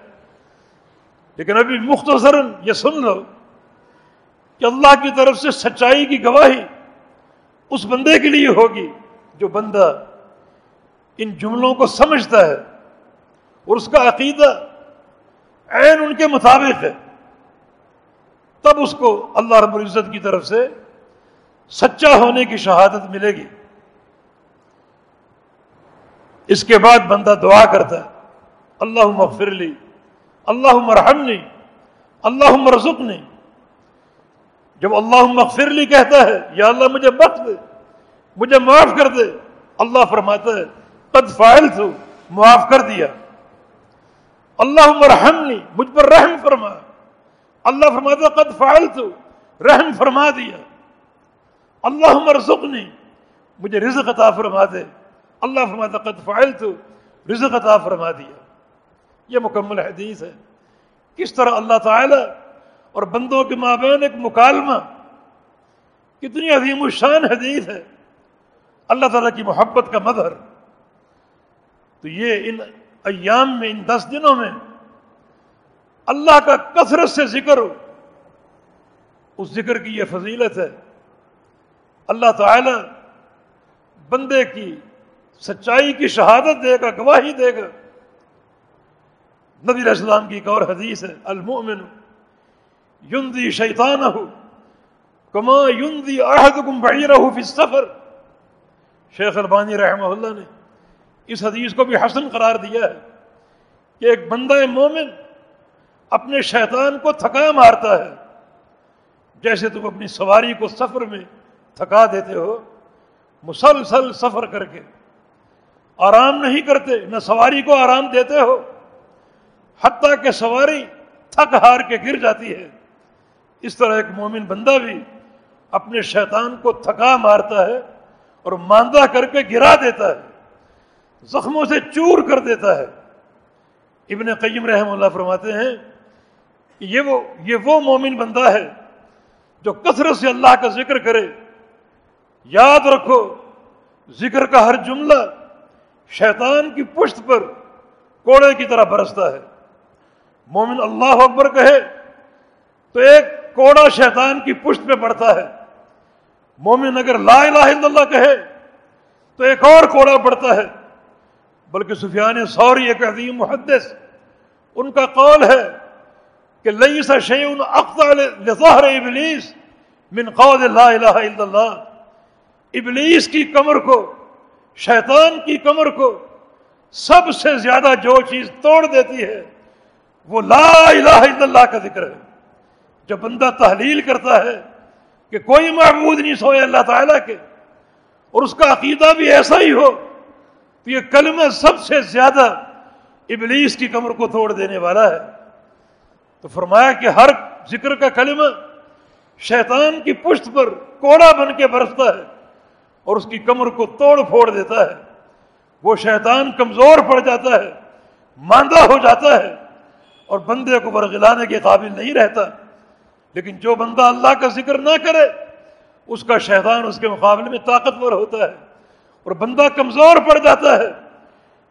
لیکن ابھی مختصر یہ سن لو کہ اللہ کی طرف سے سچائی کی گواہی اس بندے کے لیے ہوگی جو بندہ ان جملوں کو سمجھتا ہے اور اس کا عقیدہ عین ان کے مطابق ہے۔ تب اس کو اللہ رب العزت کی طرف سے سچا ہونے کی شہادت ملے گی۔ اس کے بعد بندہ دعا کرتا ہے اللہ مغفر لی اللہ مرحمنی اللہ مرزقنی جب اللہ مغفر لی کہتا ہے، یا اللہ مجھے بخش دے، مجھے معاف کر دے، اللہ فرماتا ہے، قد فائل تو معاف کر دیا۔ اللہ مرحمنی مجھ پر رحم فرما۔ اللہ فرماتا قد فائل تو رحم فرما دیا۔ اللہ مرزقنی مجھے رزق عطا فرما دے۔ اللہ فرماتا قد فعلت. رزق عطا فرما دیا۔ یہ مکمل حدیث ہے۔ کس طرح اللہ تعالی اور بندوں کے مابین ایک مکالمہ، کتنی عظیم الشان حدیث ہے۔ اللہ تعالیٰ کی محبت کا مظہر۔ تو یہ ان ایام میں، ان دس دنوں میں اللہ کا کثرت سے ذکر ہو۔ اس ذکر کی یہ فضیلت ہے۔ اللہ تعالی بندے کی سچائی کی شہادت دے گا، گواہی دے گا۔ نبی اسلام کی ایک اور حدیث ہے، المؤمن یندی شیطان ہو کما یندی عہد گم فی سفر شیخ البانی رحمہ اللہ نے اس حدیث کو بھی حسن قرار دیا ہے کہ ایک بندہ مومن اپنے شیطان کو تھکا مارتا ہے۔ جیسے تم اپنی سواری کو سفر میں تھکا دیتے ہو، مسلسل سفر کر کے۔ آرام نہیں کرتے، نہ سواری کو آرام دیتے ہو۔ حتیٰ کہ سواری تھک ہار کے گر جاتی ہے۔ اس طرح ایک مومن بندہ بھی اپنے شیطان کو تھکا مارتا ہے اور ماندہ کر کے گرا دیتا ہے، زخموں سے چور کر دیتا ہے۔ ابن قیم رحم اللہ فرماتے ہیں کہ یہ وہ یہ وہ مومن بندہ ہے جو کثرت سے اللہ کا ذکر کرے۔ یاد رکھو، ذکر کا ہر جملہ شیطان کی پشت پر کوڑے کی طرح برستا ہے۔ مومن اللہ اکبر کہے تو ایک کوڑا شیطان کی پشت پہ پڑتا ہے۔ مومن اگر لا الہ الا اللہ کہے تو ایک اور کوڑا پڑتا ہے۔ بلکہ سفیان سوری ایک عظیم محدث، ان کا قول ہے کہ لئی سا شیون اختار ابلیس من قول لا الہ الا اللہ۔ ابلیس کی کمر کو، شیطان کی کمر کو سب سے زیادہ جو چیز توڑ دیتی ہے، وہ لا الہ الا اللہ کا ذکر ہے۔ جب بندہ تحلیل کرتا ہے کہ کوئی معبود نہیں سوئے اللہ تعالیٰ کے، اور اس کا عقیدہ بھی ایسا ہی ہو، تو یہ کلمہ سب سے زیادہ ابلیس کی کمر کو توڑ دینے والا ہے۔ تو فرمایا کہ ہر ذکر کا کلمہ شیطان کی پشت پر کوڑا بن کے برستا ہے اور اس کی کمر کو توڑ پھوڑ دیتا ہے۔ وہ شیطان کمزور پڑ جاتا ہے، ماندہ ہو جاتا ہے اور بندے کو برگلانے کے قابل نہیں رہتا۔ لیکن جو بندہ اللہ کا ذکر نہ کرے، اس کا شیطان اس کے مقابلے میں طاقتور ہوتا ہے اور بندہ کمزور پڑ جاتا ہے۔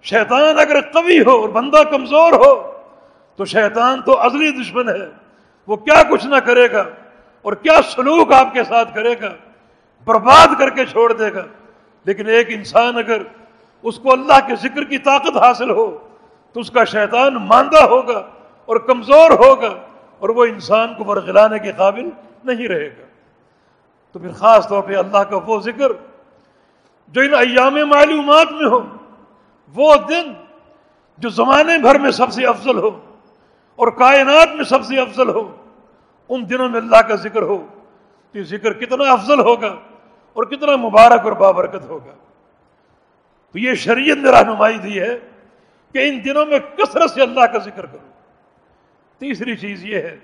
شیطان اگر قوی ہو اور بندہ کمزور ہو تو شیطان تو ازلی دشمن ہے۔ وہ کیا کچھ نہ کرے گا اور کیا سلوک آپ کے ساتھ کرے گا، برباد کر کے چھوڑ دے گا۔ لیکن ایک انسان اگر اس کو اللہ کے ذکر کی طاقت حاصل ہو، تو اس کا شیطان ماندہ ہوگا اور کمزور ہوگا اور وہ انسان کو برگلانے کے قابل نہیں رہے گا۔ تو پھر خاص طور پہ اللہ کا وہ ذکر جو ان ایام معلومات میں ہو، وہ دن جو زمانے بھر میں سب سے افضل ہو۔ اور کائنات میں سب سے افضل ہو، ان دنوں میں اللہ کا ذکر ہو۔ تو یہ ذکر کتنا افضل ہوگا اور کتنا مبارک اور بابرکت ہوگا۔ تو یہ شریعت نے رہنمائی دی ہے کہ ان دنوں میں کثرت سے اللہ کا ذکر کرو۔ تیسری چیز یہ ہے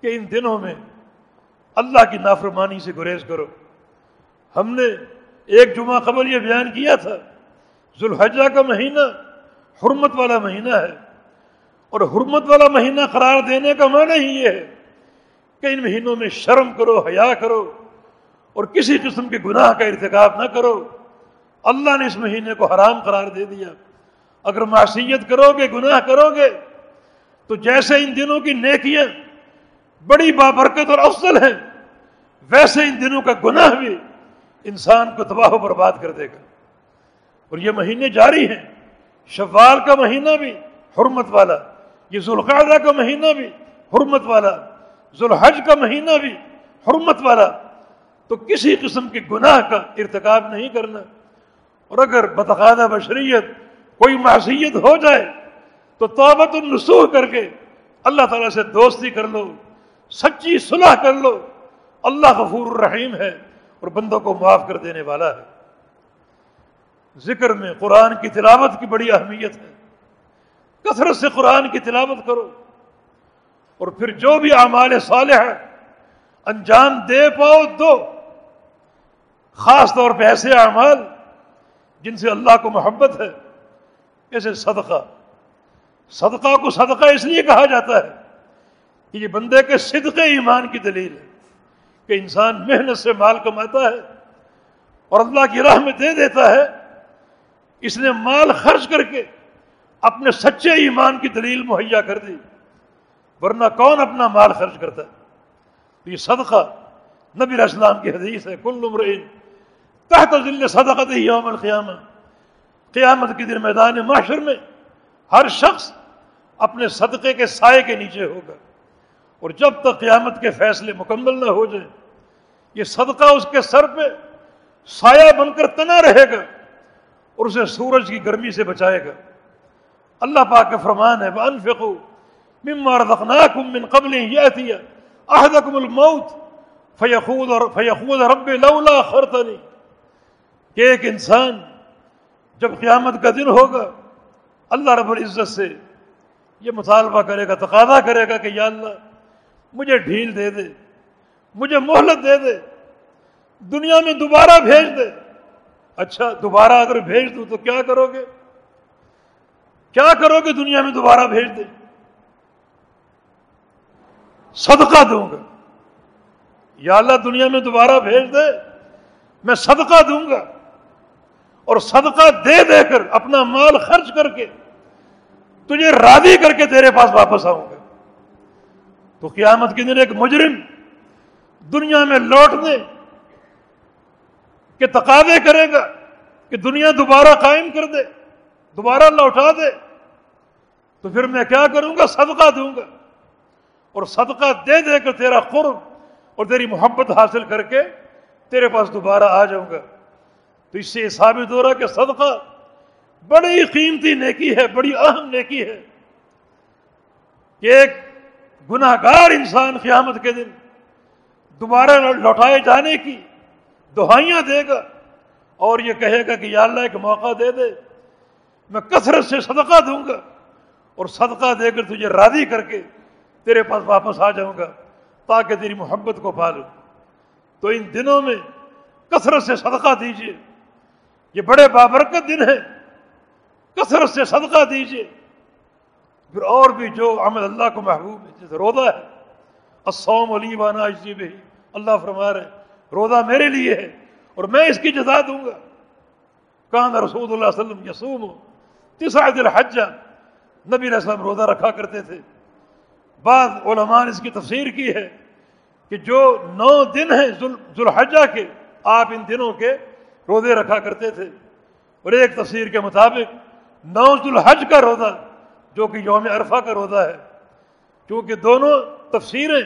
کہ ان دنوں میں اللہ کی نافرمانی سے گریز کرو۔ ہم نے ایک جمعہ قبل یہ بیان کیا تھا، ذوالحجہ کا مہینہ حرمت والا مہینہ ہے۔ اور حرمت والا مہینہ قرار دینے کا معنی ہی یہ ہے کہ ان مہینوں میں شرم کرو، حیا کرو اور کسی قسم کے گناہ کا ارتکاب نہ کرو۔ اللہ نے اس مہینے کو حرام قرار دے دیا۔ اگر معصیت کرو گے گناہ کرو گے تو جیسے ان دنوں کی نیکیاں بڑی بابرکت اور افضل ہیں، ویسے ان دنوں کا گناہ بھی انسان کو تباہ و برباد کر دے گا۔ اور یہ مہینے جاری ہیں۔ شوال کا مہینہ بھی، حرمت والا۔ یہ ذوالقعدہ کا مہینہ بھی، حرمت والا، ذوالحج کا مہینہ بھی، حرمت والا۔ تو کسی قسم کے گناہ کا ارتکاب نہیں کرنا۔ اور اگر بتقاضہ بشریت کوئی معصیت ہو جائے، تو توبت النسوح کر کے اللہ تعالیٰ سے دوستی کر لو، سچی صلح کر لو۔ اللہ غفور الرحیم ہے اور بندوں کو معاف کر دینے والا ہے۔ ذکر میں قرآن کی تلاوت کی بڑی اہمیت ہے۔ کثرت سے قرآن کی تلاوت کرو۔ اور پھر جو بھی اعمال صالح ہے انجام دے پاؤ، دو۔ خاص طور پہ ایسے اعمال جن سے اللہ کو محبت ہے، جیسے صدقہ۔ صدقہ کو صدقہ اس لیے کہا جاتا ہے کہ یہ بندے کے صدقے ایمان کی دلیل ہے کہ انسان محنت سے مال کماتا ہے اور اللہ کی راہ میں دے دیتا ہے، اس نے مال خرچ کر کے اپنے سچے ایمان کی دلیل مہیا کر دی۔ ورنہ کون اپنا مال خرچ کرتا ہے؟ تو یہ صدقہ نبی اسلام کی حدیث ہے، کل عمرین تحت ذل صدقت یوم القیامہ۔ قیامت کے دن میدان معاشر میں ہر شخص اپنے صدقے کے سائے کے نیچے ہوگا۔ اور جب تک قیامت کے فیصلے مکمل نہ ہو جائیں، یہ صدقہ اس کے سر پہ سایہ بن کر تنا رہے گا اور اسے سورج کی گرمی سے بچائے گا۔ اللہ پاک کا فرمان ہے بَأَنفِقُوا مِمَّا رَضَقْنَاكُم مِّن قَبْلِ يَأْتِيَ أَحَدَكُمُ الْمَوْتِ فَيَقُولَ رَبِّ لَوْلَا خَرْتَنِي۔ کہ ایک انسان جب قیامت کا دن ہوگا، اللہ رب العزت سے یہ مطالبہ کرے گا، تقاضا کرے گا کہ یا اللہ، مجھے ڈھیل دے دے، مجھے مہلت دے دے، دنیا میں دوبارہ بھیج دے۔ اچھا دوبارہ اگر بھیج دوں تو کیا کرو گے؟ کیا کرو گے دنیا میں دوبارہ بھیج دے؟ صدقہ دوں گا۔ یا اللہ دنیا میں دوبارہ بھیج دے، میں صدقہ دوں گا۔ اور صدقہ دے دے کر اپنا مال خرچ کر کے تجھے راضی کر کے تیرے پاس واپس آؤں گا۔ تو قیامت کے دن ایک مجرم دنیا میں لوٹنے کے تقاضے کرے گا کہ دنیا دوبارہ قائم کر دے، دوبارہ لوٹا دے۔ تو پھر میں کیا کروں گا؟ صدقہ دوں گا۔ اور صدقہ دے دے کر تیرا قرب اور تیری محبت حاصل کر کے تیرے پاس دوبارہ آ جاؤں گا۔ تو اس سے یہ ثابت ہو رہا کہ صدقہ بڑی قیمتی نیکی ہے، بڑی اہم نیکی ہے کہ ایک گناہ گار انسان قیامت کے دن دوبارہ لوٹائے جانے کی دہائیاں دے گا اور یہ کہے گا کہ یا اللہ ایک موقع دے دے، میں کثرت سے صدقہ دوں گا۔ اور صدقہ دے کر تجھے راضی کر کے تیرے پاس واپس آ جاؤں گا، تاکہ تیری محبت کو پالوں۔ تو ان دنوں میں کثرت سے صدقہ دیجیے یہ بڑے بابرکت دن ہیں۔ کثرت سے صدقہ دیجیے پھر اور بھی جو عمل اللہ کو محبوب ہے، جیسے روزہ ہے۔ السوم علی بانا اجزی بھی اللہ فرما رہے روزہ میرے لیے ہے اور میں اس کی جزا دوں گا۔ کان رسول اللہ علیہ وسلم یسوم تیسرا دل حجہ نبی علیہ السلام روزہ رکھا کرتے تھے۔ بعض علماء نے اس کی تفسیر کی ہے کہ جو نو دن ہیں ذوالحجہ کے، آپ ان دنوں کے روزے رکھا کرتے تھے۔ اور ایک تفسیر کے مطابق نو ذوالحج کا روزہ، جو کہ یوم عرفہ کا روزہ ہے کیونکہ دونوں تفسیریں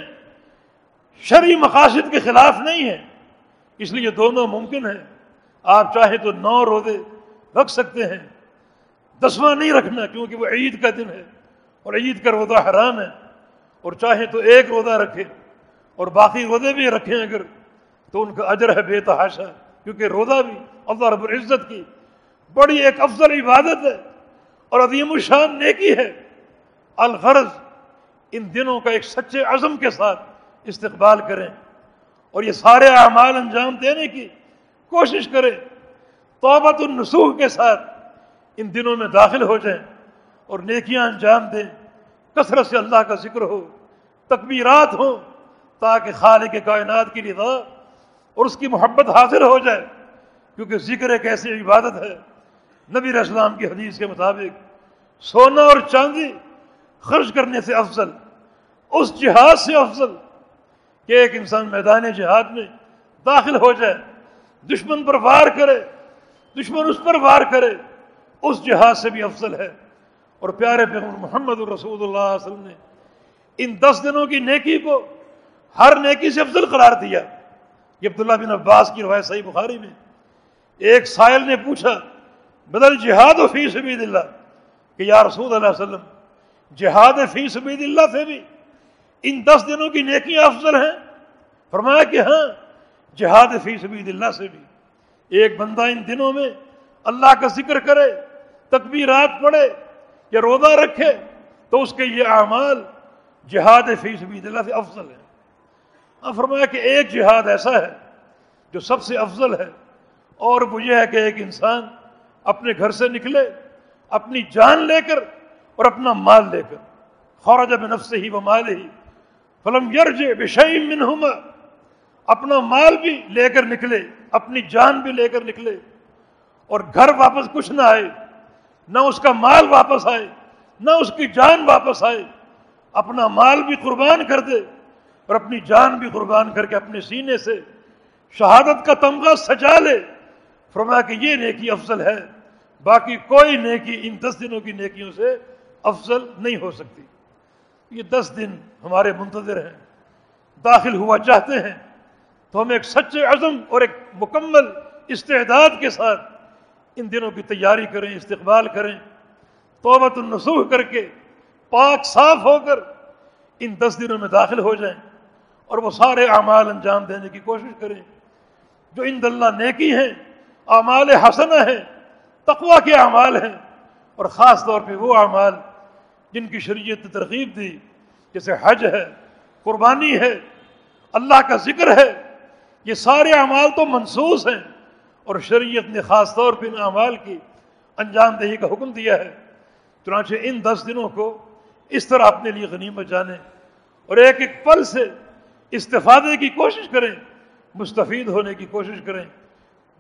شرعی مقاصد کے خلاف نہیں ہیں، اس لیے دونوں ممکن ہیں۔ آپ چاہیں تو نو روزے رکھ سکتے ہیں۔ دسواں نہیں رکھنا کیونکہ وہ عید کا دن ہے اور عید کا روزہ حرام ہے اور چاہیں تو ایک روزہ رکھے اور باقی روزے بھی رکھیں اگر تو ان کا اجر ہے بے تحاشا کیونکہ روزہ بھی اللہ رب العزت کی بڑی ایک افضل عبادت ہے اور عظیم الشان نیکی ہے۔ الغرض ان دنوں کا ایک سچے عزم کے ساتھ استقبال کریں اور یہ سارے اعمال انجام دینے کی کوشش کریں۔ توبت النسوح کے ساتھ ان دنوں میں داخل ہو جائیں اور نیکیاں انجام دیں، کثرت سے اللہ کا ذکر ہو، تکبیرات ہوں تاکہ خالق کائنات کی رضا اور اس کی محبت حاضر ہو جائے۔ کیونکہ ذکر ایک ایسی عبادت ہے، نبی اسلام کی حدیث کے مطابق سونا اور چاندی خرچ کرنے سے افضل، اس جہاد سے افضل کہ ایک انسان میدان جہاد میں داخل ہو جائے، دشمن پر وار کرے، دشمن اس پر وار کرے۔ اس جہاد سے بھی افضل ہے۔ اور پیارے پیغمبر محمد الرسول اللہ علیہ وسلم نے ان دس دنوں کی نیکی کو ہر نیکی سے افضل قرار دیا۔ یہ عبداللہ بن عباس کی روایت صحیح بخاری میں ایک سائل نے پوچھا، بدل جہاد و فی سبید اللہ؟ کہ یا رسول اللہ علیہ وسلم، جہاد فی سبید اللہ سے بھی ان دس دنوں کی نیکیاں افضل ہیں؟ فرمایا کہ ہاں جہاد فی سبید اللہ سے بھی۔ ایک بندہ ان دنوں میں اللہ کا ذکر کرے تکبیرات پڑھے یا روزہ رکھے تو اس کے یہ اعمال جہاد فی سبید اللہ سے افضل ہے فرمایا کہ ایک جہاد ایسا ہے جو سب سے افضل ہے اور وہ یہ ہے کہ ایک انسان اپنے گھر سے نکلے، اپنی جان لے کر اور اپنا مال لے کر۔ خورج بنفس ہی و مال ہی فلم یرج بشئی منہما۔ اپنا مال بھی لے کر نکلے، اپنی جان بھی لے کر نکلے اور گھر واپس کچھ نہ آئے۔ نہ اس کا مال واپس آئے، نہ اس کی جان واپس آئے۔ اپنا مال بھی قربان کر دے اور اپنی جان بھی قربان کر کے اپنے سینے سے شہادت کا تمغہ سجا لے۔ فرمایا کہ یہ نیکی افضل ہے، باقی کوئی نیکی ان دس دنوں کی نیکیوں سے افضل نہیں ہو سکتی۔ یہ دس دن ہمارے منتظر ہیں، داخل ہوا چاہتے ہیں۔ تو ہم ایک سچے عزم اور ایک مکمل استعداد کے ساتھ ان دنوں کی تیاری کریں، استقبال کریں، توبت النسوح کر کے پاک صاف ہو کر ان دس دنوں میں داخل ہو جائیں اور وہ سارے اعمال انجام دینے کی کوشش کریں۔ جو ان دلہ نیکی ہیں، اعمال حسنہ ہیں تقوا کے اعمال ہیں، اور خاص طور پہ وہ اعمال جن کی شریعت نے ترغیب دی، جیسے حج ہے، قربانی ہے، اللہ کا ذکر ہے، یہ سارے اعمال تو منسوس ہیں۔ اور شریعت نے خاص طور پہ ان اعمال کی، انجام دہی کا حکم دیا ہے۔ چنانچہ ان دس دنوں کو اس طرح اپنے لیے غنیمت جانیں اور ایک ایک پل سے استفادے کی کوشش کریں، مستفید ہونے کی کوشش کریں۔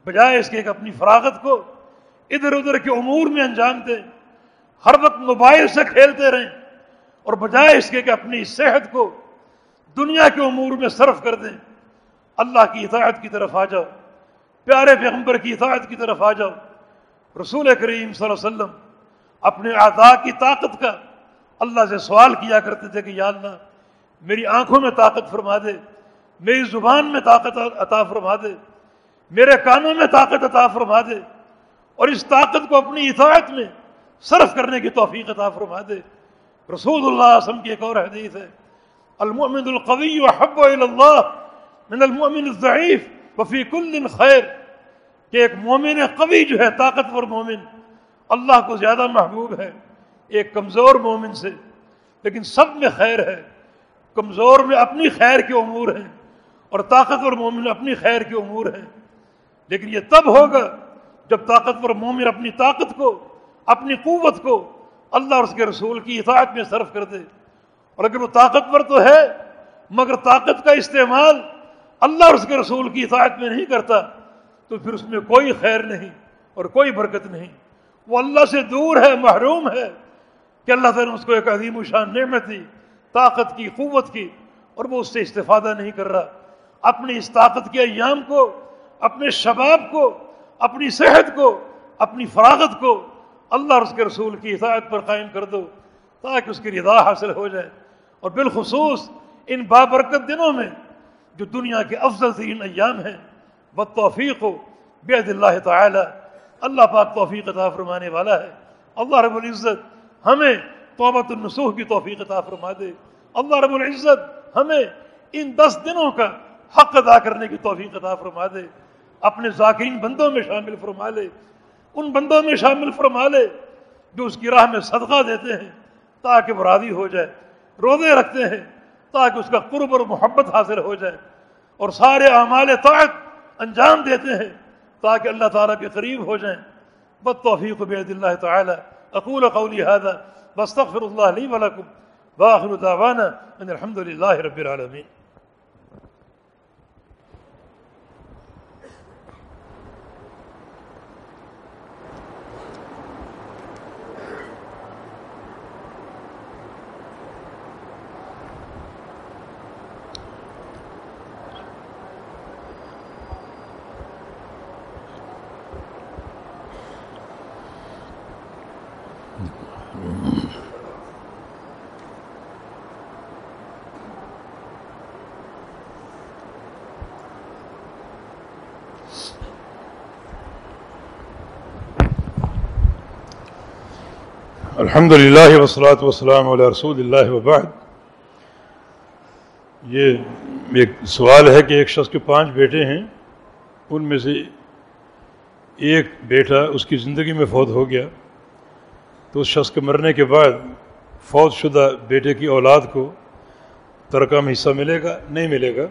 بجائے اس کے ایک اپنی فراغت کو ادھر ادھر کے امور میں انجام دیں، ہر وقت موبائل سے کھیلتے رہیں اور بجائے اس کے کہ اپنی صحت کو دنیا کے امور میں صرف کر دیں۔ اللہ کی اطاعت کی طرف آ جاؤ۔ پیارے پیغمبر کی اطاعت کی طرف آ جاؤ۔ رسول کریم صلی اللہ علیہ وسلم اپنے اعضاء کی طاقت کا اللہ سے سوال کیا کرتے تھے کہ یا اللہ، میری آنکھوں میں طاقت فرما دے، میری زبان میں طاقت عطا فرما دے، میرے کانوں میں طاقت عطا فرما دے، اور اس طاقت کو اپنی اطاعت میں صرف کرنے کی توفیق عطا فرما دے۔ رسول اللہ وسلم کی ایک اور حدیث ہے۔ المؤمن القوی وحب اللہ من المؤمن الضعیف وفی کل خیر۔ کہ ایک مومن قوی جو ہے، طاقتور مومن، اللہ کو زیادہ محبوب ہے، ایک کمزور مومن سے۔ لیکن سب میں خیر ہے۔ کمزور میں اپنی خیر کے امور ہیں اور طاقتور مومن اپنی خیر کے امور ہیں لیکن یہ تب ہوگا جب طاقتور مومن اپنی طاقت کو، اپنی قوت کو اللہ اور اس کے رسول کی اطاعت میں صرف کر دے۔ اور اگر وہ طاقتور تو ہے، مگر طاقت کا استعمال اللہ اور اس کے رسول کی اطاعت میں نہیں کرتا تو پھر اس میں کوئی خیر نہیں اور کوئی برکت نہیں۔ وہ اللہ سے دور ہے، محروم ہے کہ اللہ تعالیٰ نے اس کو ایک عظیم و شان نعمت دی، طاقت کی، قوت کی، اور وہ اس سے استفادہ نہیں کر رہا۔ اپنی اس طاقت کے ایام کو، اپنے شباب کو، اپنی صحت کو، اپنی فراغت کو اللہ اور اس کے رسول کی اطاعت پر قائم کر دو تاکہ اس کی رضا حاصل ہو جائے۔ اور بالخصوص ان بابرکت دنوں میں جو دنیا کے افضل ترین ایام ہیں وہ توفیق ہو بے اللہ تعالی۔ اللہ پاک توفیق عطا فرمانے والا ہے۔ اللہ رب العزت ہمیں توبت النسوح کی توفیق عطا فرما دے۔ اللہ رب العزت ہمیں ان دس دنوں کا حق ادا کرنے کی توفیق عطا فرما دے۔ اپنے ذاکرین بندوں میں شامل فرما لے۔ ان بندوں میں شامل فرما لے جو اس کی راہ میں صدقہ دیتے ہیں تاکہ وہ راضی ہو جائے، روزے رکھتے ہیں تاکہ اس کا قرب اور محبت حاصل ہو جائے۔ اور سارے اعمال طاعت انجام دیتے ہیں تاکہ اللہ تعالیٰ کے قریب ہو جائیں۔ بد توفیق بید اللہ تعالیٰ۔ اقول قولی هذا بستغفر الله لي ولكم واخر دعوانا ان الحمد لله رب العالمين الحمد للہ وسلاۃ وسلم علیہ رسول اللہ وبعد۔ یہ ایک سوال ہے کہ ایک شخص کے پانچ بیٹے ہیں۔ ان میں سے ایک بیٹا اس کی زندگی میں فوت ہو گیا۔ تو اس شخص کے مرنے کے بعد فوت شدہ بیٹے کی اولاد کو ترکہ میں حصہ ملے گا؟ نہیں ملے گا۔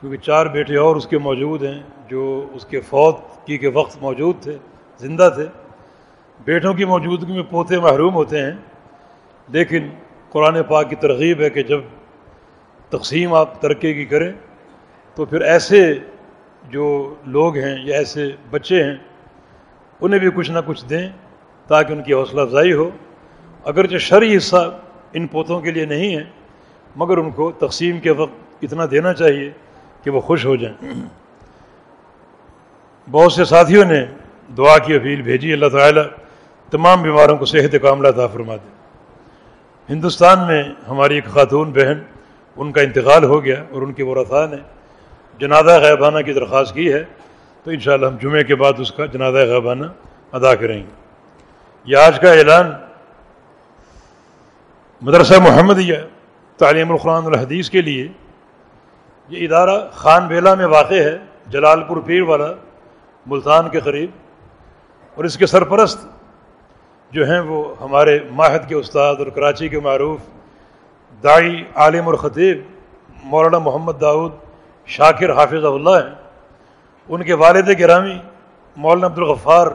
کیونکہ چار بیٹے اور اس کے موجود ہیں جو اس کے فوت کی کے وقت موجود تھے، زندہ تھے۔ بیٹوں کی موجودگی میں پوتے محروم ہوتے ہیں، لیکن قرآن پاک کی ترغیب ہے کہ جب تقسیم آپ ترقی کی کریں، تو پھر ایسے جو لوگ ہیں یا ایسے بچے ہیں، انہیں بھی کچھ نہ کچھ دیں تاکہ ان کی حوصلہ افزائی ہو۔ اگرچہ شرعی حصہ ان پوتوں کے لیے نہیں ہے، مگر ان کو تقسیم کے وقت اتنا دینا چاہیے کہ وہ خوش ہو جائیں۔ بہت سے ساتھیوں نے دعا کی، اپیل بھیجی اللہ تعالیٰ تمام بیماروں کو صحت کاملہ عطا فرما دے۔ ہندوستان میں ہماری ایک خاتون بہن، ان کا انتقال ہو گیا اور ان کے ورثاء نے جنازہ غیبانہ کی درخواست کی ہے، تو انشاءاللہ ہم جمعے کے بعد اس کا جنازہ غیبانہ ادا کریں گے۔ یہ آج کا اعلان مدرسہ محمدیہ تعلیم القرآن الحدیث کے لیے۔ یہ ادارہ خان بیلا میں واقع ہے، جلال پور پیر والا ملتان کے قریب۔ اور اس کے سرپرست جو ہیں وہ ہمارے ماہد کے استاد اور کراچی کے معروف دائی عالم اور خطیب مولانا محمد داؤد شاکر حافظ اللہ ہیں۔ ان کے والد گرامی مولانا عبدالغفار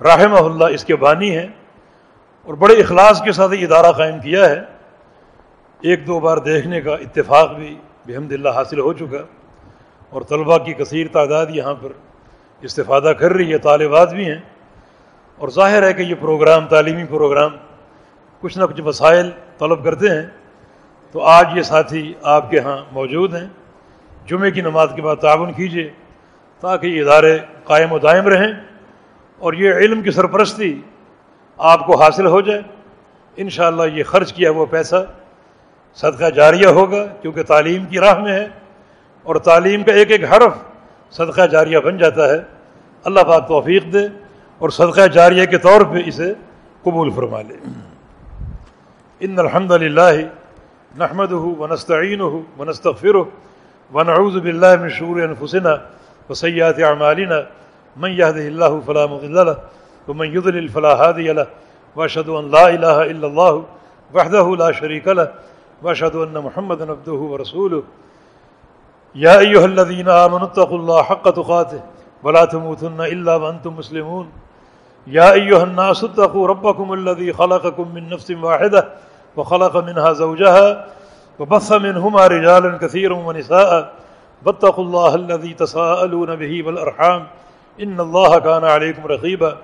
رحمہ اللہ اس کے بانی ہیں اور بڑے اخلاص کے ساتھ یہ ادارہ قائم کیا ہے۔ ایک دو بار دیکھنے کا اتفاق بھی بحمد اللہ حاصل ہو چکا اور طلباء کی کثیر تعداد یہاں پر استفادہ کر رہی ہے، طالبات بھی ہیں۔ اور ظاہر ہے کہ یہ پروگرام، تعلیمی پروگرام کچھ نہ کچھ وسائل طلب کرتے ہیں۔ تو آج یہ ساتھی آپ کے ہاں موجود ہیں۔ جمعے کی نماز کے بعد تعاون کیجیے تاکہ یہ ادارے قائم و دائم رہیں اور یہ علم کی سرپرستی آپ کو حاصل ہو جائے۔ انشاءاللہ یہ خرچ کیا وہ پیسہ صدقہ جاریہ ہوگا کیونکہ تعلیم کی راہ میں ہے اور تعلیم کا ایک ایک حرف صدقہ جاریہ بن جاتا ہے۔ اللہ پاک توفیق دے۔ اور صدقہ جاریہ کے طور پہ اسے قبول فرما لے۔ ان الحمد للہ نحمد ہو ونستعین ہو ونستغفر ونعوذ باللہ من شرور انفسنا وسیات اعمالنا من يهده الله فلا مضل له ومن يضلل فلا هادي له واشهد ان لا اله الا الله وحده لا شريك له واشهد ان محمدا عبده ورسوله۔ يا ايها الذين امنوا اتقوا الله حق تقاته ولا تموتن الا وانتم مسلمون۔ يا أيها الناس اتقوا ربكم الذي خلقكم من نفس واحدة وخلق منها زوجها وبث منهما رجالا كثيرا ونساء واتقوا الله الذي تساءلون به والأرحام إن الله كان عليكم رقيبا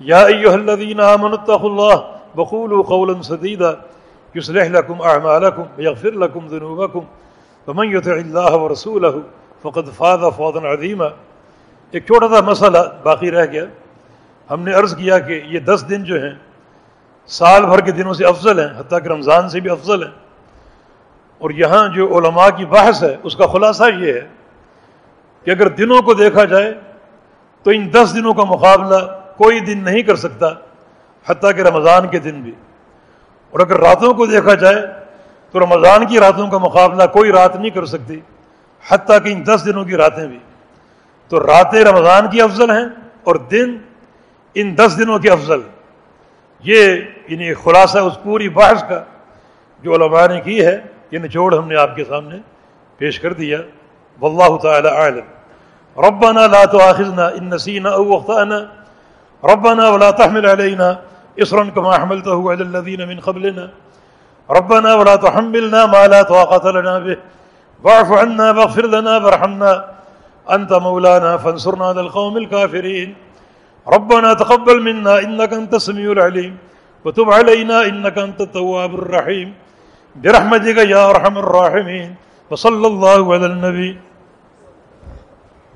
يا أيها الذين آمنوا اتقوا الله وقولوا قولا سديدا يصلح لكم أعمالكم ويغفر لكم ذنوبكم ومن يطع الله ورسوله فقد فاز فوزا عظيما ایک چھوٹا سا مسئلہ باقی رہ گیا ہم نے عرض کیا کہ یہ دس دن جو ہیں، سال بھر کے دنوں سے افضل ہیں، حتیٰ کہ رمضان سے بھی افضل ہیں۔ اور یہاں جو علماء کی بحث ہے، اس کا خلاصہ یہ ہے کہ اگر دنوں کو دیکھا جائے تو ان دس دنوں کا مقابلہ کوئی دن نہیں کر سکتا، حتیٰ کہ رمضان کے دن بھی۔ اور اگر راتوں کو دیکھا جائے تو رمضان کی راتوں کا مقابلہ کوئی رات نہیں کر سکتی، حتیٰ کہ ان دس دنوں کی راتیں بھی۔ تو راتیں رمضان کی افضل ہیں اور دن ان دس دنوں کے افضل۔ یہ یعنی خلاصہ اس پوری بحث کا جو علماء نے کی ہے، یہ نچوڑ ہم نے آپ کے سامنے پیش کر دیا۔ واللہ تعالی عالم ربنا لا تؤاخذنا ان نسينا او اخطانا ربنا ولا تحمل علينا اصرا كما حملته على الذين من قبلنا۔ ربنا ولا تحملنا ما لا طاقه لنا به۔ واعف عنا واغفر لنا وارحمنا۔ انت مولانا فانصرنا على القوم الكافرين۔ ربنا تقبل منا انك انت السميع العليم وتب علينا انك انت التواب الرحيم برحمتك يا ارحم الراحمين وصلى الله على النبي